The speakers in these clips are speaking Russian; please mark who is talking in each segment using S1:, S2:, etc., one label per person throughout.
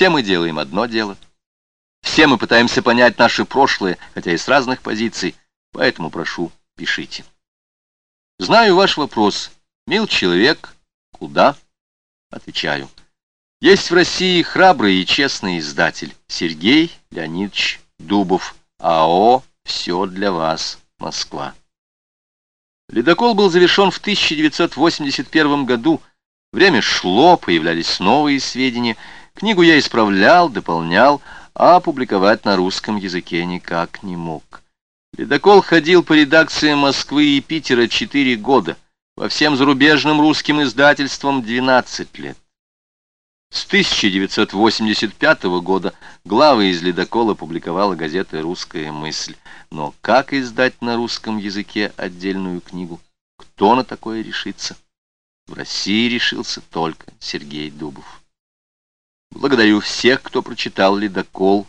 S1: Все мы делаем одно дело. Все мы пытаемся понять наше прошлое, хотя и с разных позиций. Поэтому прошу, пишите. Знаю ваш вопрос. Мил человек, куда? Отвечаю. Есть в России храбрый и честный издатель Сергей Леонидович Дубов. АО «Все для вас, Москва». Ледокол был завершен в 1981 году. Время шло, появлялись новые сведения. Книгу я исправлял, дополнял, а опубликовать на русском языке никак не мог. Ледокол ходил по редакциям Москвы и Питера четыре года, по всем зарубежным русским издательствам 12 лет. С 1985 года главы из «Ледокола» публиковала газета «Русская мысль». Но как издать на русском языке отдельную книгу? Кто на такое решится? В России решился только Сергей Дубов. Благодарю всех, кто прочитал «Ледокол»,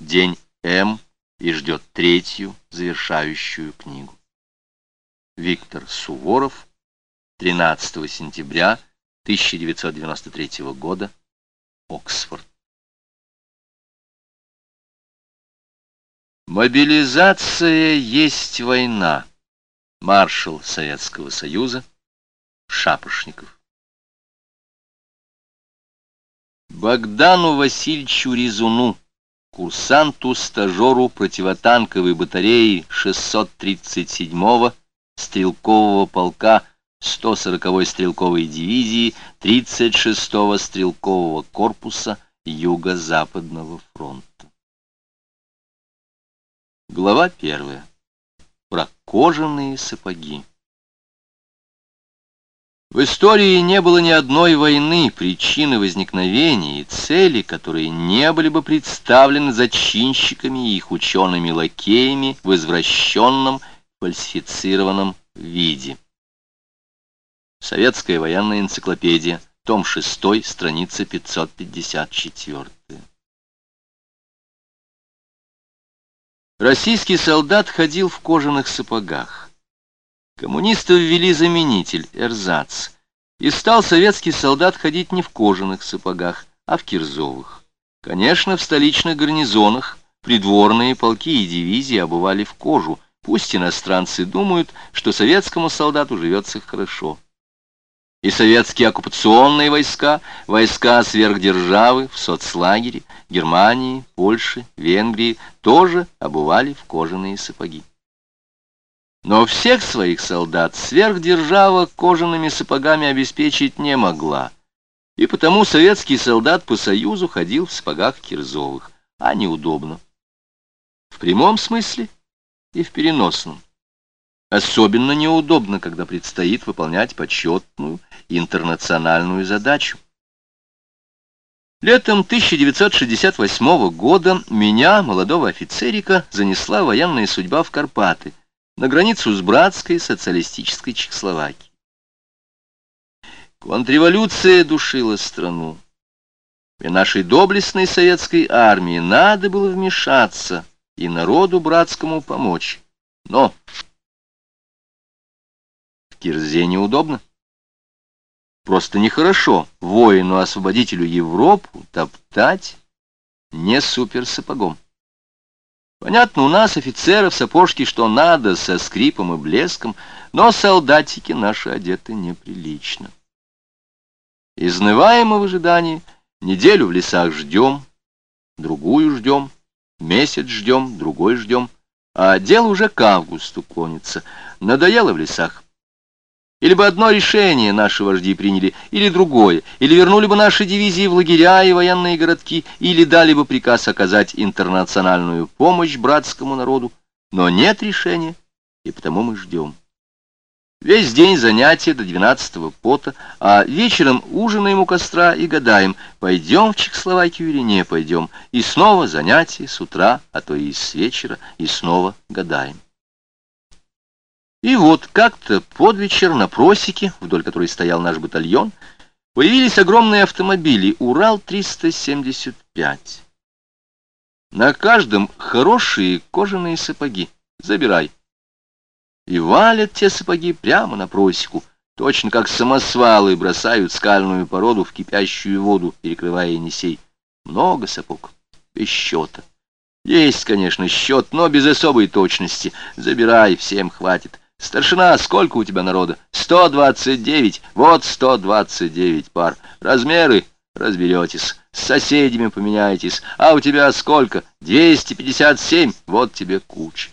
S1: «День М» и ждет третью, завершающую книгу. Виктор Суворов, 13 сентября 1993 года, Оксфорд. Мобилизация есть война. Маршал Советского Союза Шапошников. Богдану Васильевичу Резуну, курсанту-стажеру противотанковой батареи 637-го стрелкового полка 140-й стрелковой дивизии 36-го стрелкового корпуса Юго-Западного фронта. Глава первая. Про кожаные сапоги. В истории не было ни одной войны, причины возникновения и цели, которые не были бы представлены зачинщиками и их учеными-лакеями в извращенном, фальсифицированном виде. Советская военная энциклопедия, том 6, страница 554. Российский солдат ходил в кожаных сапогах. Коммунисты ввели заменитель, эрзац, и стал советский солдат ходить не в кожаных сапогах, а в кирзовых. Конечно, в столичных гарнизонах придворные полки и дивизии обували в кожу, пусть иностранцы думают, что советскому солдату живется хорошо и советские оккупационные войска, войска сверхдержавы в соцлагере, Германии, Польши, Венгрии тоже обували в кожаные сапоги. Но всех своих солдат сверхдержава кожаными сапогами обеспечить не могла, и потому советский солдат по Союзу ходил в сапогах кирзовых, а неудобно. В прямом смысле и в переносном. Особенно неудобно, когда предстоит выполнять почетную интернациональную задачу. Летом 1968 года меня, молодого офицерика, занесла военная судьба в Карпаты, на границу с братской социалистической Чехословакией. Контрреволюция душила страну. И нашей доблестной советской армии надо было вмешаться и народу братскому помочь. Но в кирзе неудобно. Просто нехорошо воину-освободителю Европу топтать не суперсапогом. Понятно, у нас офицеров сапожки что надо, со скрипом и блеском, но солдатики наши одеты неприлично. Изнываем мы в ожидании, неделю в лесах ждем, другую ждем, месяц ждем, другой ждем, а дело уже к августу клонится. Надоело в лесах. Или бы одно решение наши вожди приняли, или другое, или вернули бы наши дивизии в лагеря и военные городки, или дали бы приказ оказать интернациональную помощь братскому народу. Но нет решения, и потому мы ждем. Весь день занятия до двенадцатого пота, а вечером ужинаем у костра и гадаем, пойдем в Чехословакию или не пойдем. И снова занятия с утра, а то и с вечера, и снова гадаем. И вот как-то под вечер на просеке, вдоль которой стоял наш батальон, появились огромные автомобили «Урал-375». На каждом хорошие кожаные сапоги. Забирай. И валят те сапоги прямо на просеку, точно как самосвалы бросают скальную породу в кипящую воду, перекрывая Енисей. Много сапог. Без счета. Есть, конечно, счет, но без особой точности. Забирай, всем хватит. Старшина, сколько у тебя народа? Сто двадцать девять. Вот сто двадцать девять пар. Размеры разберетесь. С соседями поменяйтесь. А у тебя сколько? Двести пятьдесят семь. Вот тебе куча.